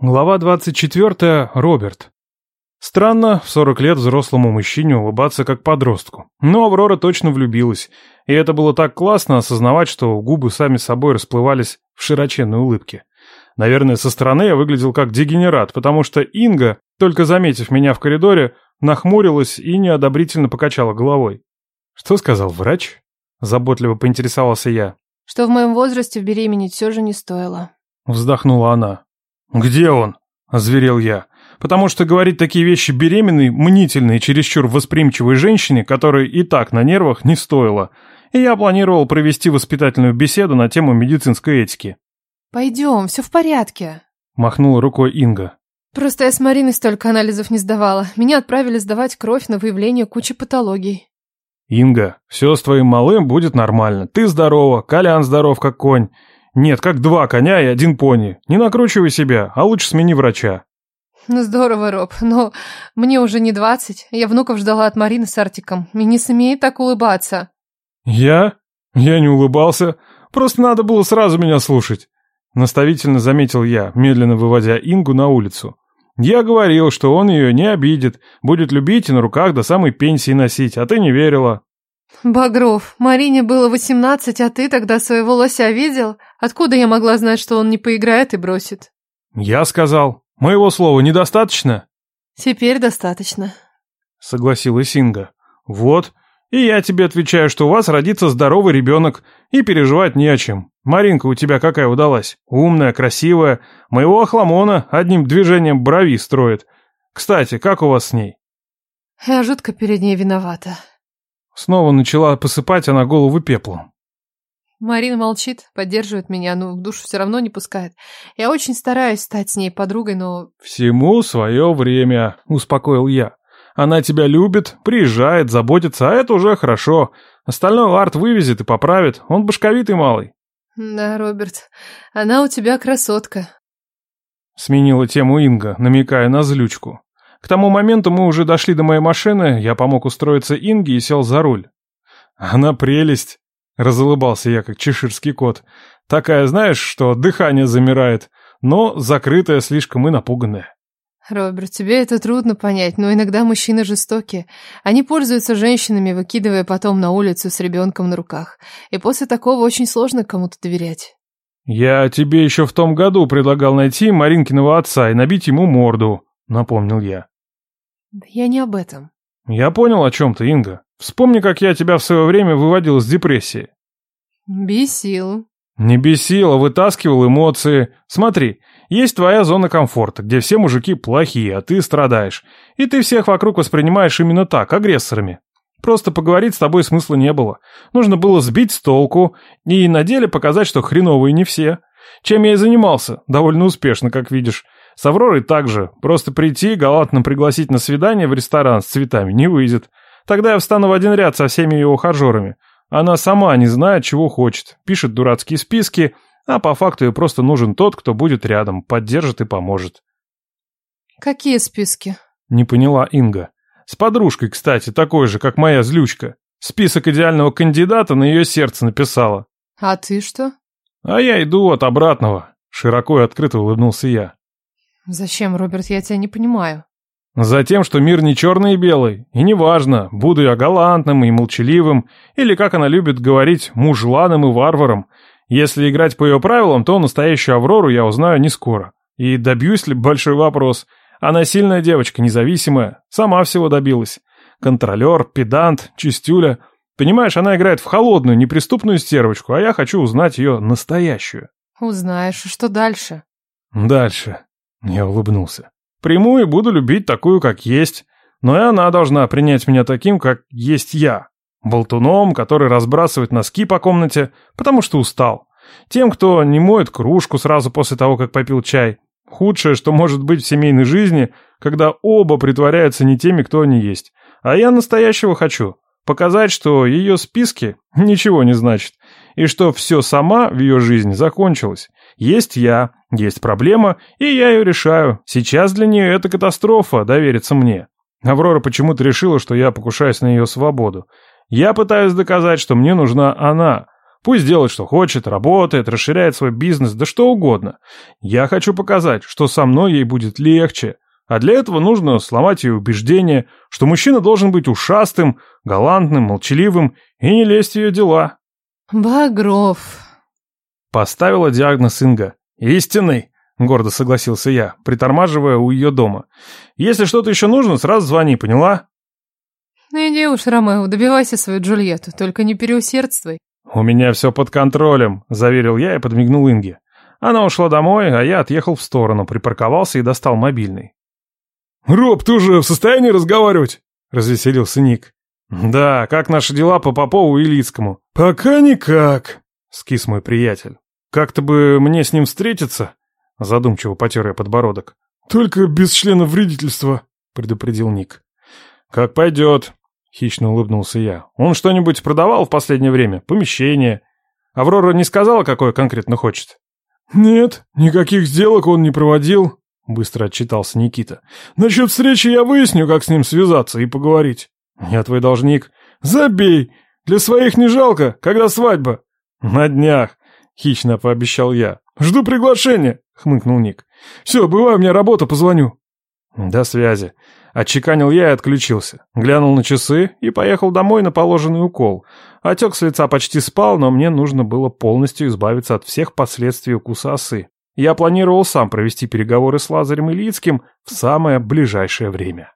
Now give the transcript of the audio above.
Глава 24. Роберт. Странно в 40 лет взрослому мужчине улыбаться как подростку. Но Аврора точно влюбилась. И это было так классно осознавать, что губы сами собой расплывались в широченной улыбке. Наверное, со стороны я выглядел как дегенерат, потому что Инга, только заметив меня в коридоре, нахмурилась и неодобрительно покачала головой. «Что сказал врач?» Заботливо поинтересовался я. Что в моем возрасте беременеть все же не стоило. Вздохнула она. «Где он?» – озверел я. Потому что говорить такие вещи беременной, мнительной, чересчур восприимчивой женщине, которой и так на нервах, не стоило. И я планировал провести воспитательную беседу на тему медицинской этики. «Пойдем, все в порядке», – махнула рукой Инга. «Просто я с Мариной столько анализов не сдавала. Меня отправили сдавать кровь на выявление кучи патологий». «Инга, все с твоим малым будет нормально. Ты здорова, Колян здоров, как конь. Нет, как два коня и один пони. Не накручивай себя, а лучше смени врача. Ну здорово, Роб, но мне уже не двадцать. Я внуков ждала от Марины с Артиком. И не смей так улыбаться. Я? Я не улыбался. Просто надо было сразу меня слушать. Наставительно заметил я, медленно выводя Ингу на улицу. Я говорил, что он ее не обидит, будет любить и на руках до самой пенсии носить, а ты не верила. Багров, Марине было восемнадцать, а ты тогда своего лося видел? Откуда я могла знать, что он не поиграет и бросит? Я сказал. Моего слова недостаточно? Теперь достаточно. Согласилась Инга. Вот. И я тебе отвечаю, что у вас родится здоровый ребенок, и переживать не о чем. Маринка у тебя какая удалась? Умная, красивая. Моего охламона одним движением брови строит. Кстати, как у вас с ней? Я жутко перед ней виновата. Снова начала посыпать она голову пеплом. Марина молчит, поддерживает меня, но в душу все равно не пускает. Я очень стараюсь стать с ней подругой, но... «Всему свое время», — успокоил я. «Она тебя любит, приезжает, заботится, а это уже хорошо. Остальное Арт вывезет и поправит, он башковитый малый». «Да, Роберт, она у тебя красотка», — сменила тему Инга, намекая на злючку. К тому моменту мы уже дошли до моей машины, я помог устроиться Инге и сел за руль. «Она прелесть», — разулыбался я, как чеширский кот. «Такая, знаешь, что дыхание замирает, но закрытая слишком и напуганная». Роберт, тебе это трудно понять, но иногда мужчины жестоки. Они пользуются женщинами, выкидывая потом на улицу с ребенком на руках. И после такого очень сложно кому-то доверять. Я тебе еще в том году предлагал найти Маринкиного отца и набить ему морду, напомнил я. Я не об этом. Я понял о чем ты, Инга. Вспомни, как я тебя в свое время выводил из депрессии. Бесил. Не бесил, а вытаскивал эмоции. Смотри, есть твоя зона комфорта, где все мужики плохие, а ты страдаешь. И ты всех вокруг воспринимаешь именно так, агрессорами. Просто поговорить с тобой смысла не было. Нужно было сбить с толку и на деле показать, что хреновые не все. Чем я и занимался, довольно успешно, как видишь. С Авророй также. Просто прийти, галантно пригласить на свидание в ресторан с цветами не выйдет. Тогда я встану в один ряд со всеми ее ухажерами. Она сама не знает, чего хочет, пишет дурацкие списки, а по факту ей просто нужен тот, кто будет рядом, поддержит и поможет. «Какие списки?» Не поняла Инга. С подружкой, кстати, такой же, как моя злючка. Список идеального кандидата на ее сердце написала. «А ты что?» «А я иду от обратного», — широко и открыто улыбнулся я. Зачем, Роберт, я тебя не понимаю. Затем, что мир не черный и белый, и неважно, буду я галантным и молчаливым, или, как она любит говорить, мужланом и варваром. Если играть по ее правилам, то настоящую Аврору я узнаю не скоро. И добьюсь ли большой вопрос. Она сильная девочка, независимая, сама всего добилась. Контролер, педант, чистюля. Понимаешь, она играет в холодную, неприступную стервочку, а я хочу узнать ее настоящую. Узнаешь, что дальше? Дальше. Я улыбнулся. «Приму и буду любить такую, как есть. Но и она должна принять меня таким, как есть я. Болтуном, который разбрасывает носки по комнате, потому что устал. Тем, кто не моет кружку сразу после того, как попил чай. Худшее, что может быть в семейной жизни, когда оба притворяются не теми, кто они есть. А я настоящего хочу. Показать, что ее списки ничего не значат. И что все сама в ее жизни закончилось. Есть я, есть проблема, и я ее решаю. Сейчас для нее это катастрофа, довериться мне. Аврора почему-то решила, что я покушаюсь на ее свободу. Я пытаюсь доказать, что мне нужна она. Пусть делает, что хочет, работает, расширяет свой бизнес, да что угодно. Я хочу показать, что со мной ей будет легче. А для этого нужно сломать ее убеждение, что мужчина должен быть ушастым, галантным, молчаливым и не лезть в ее дела. Багров. Поставила диагноз Инга. Истинный, гордо согласился я, притормаживая у ее дома. Если что-то еще нужно, сразу звони, поняла? Иди уж, Ромео, добивайся свою Джульетту, только не переусердствуй. «У меня все под контролем», — заверил я и подмигнул Инге. Она ушла домой, а я отъехал в сторону, припарковался и достал мобильный. «Роб, ты уже в состоянии разговаривать?» — развеселился Ник. «Да, как наши дела по Попову и Лицкому?» «Пока никак», — скис мой приятель. «Как-то бы мне с ним встретиться?» Задумчиво потер я подбородок. «Только без члена вредительства», — предупредил Ник. «Как пойдет», — хищно улыбнулся я. «Он что-нибудь продавал в последнее время? Помещение? Аврора не сказала, какое конкретно хочет?» «Нет, никаких сделок он не проводил», — быстро отчитался Никита. «Насчет встречи я выясню, как с ним связаться и поговорить». «Я твой должник». «Забей! Для своих не жалко, когда свадьба». «На днях», — хищно пообещал я. «Жду приглашения», — хмыкнул Ник. «Все, бывай, у меня работа, позвоню». «До связи». Отчеканил я и отключился. Глянул на часы и поехал домой на положенный укол. Отек с лица почти спал, но мне нужно было полностью избавиться от всех последствий укуса осы. Я планировал сам провести переговоры с Лазарем Ильицким в самое ближайшее время.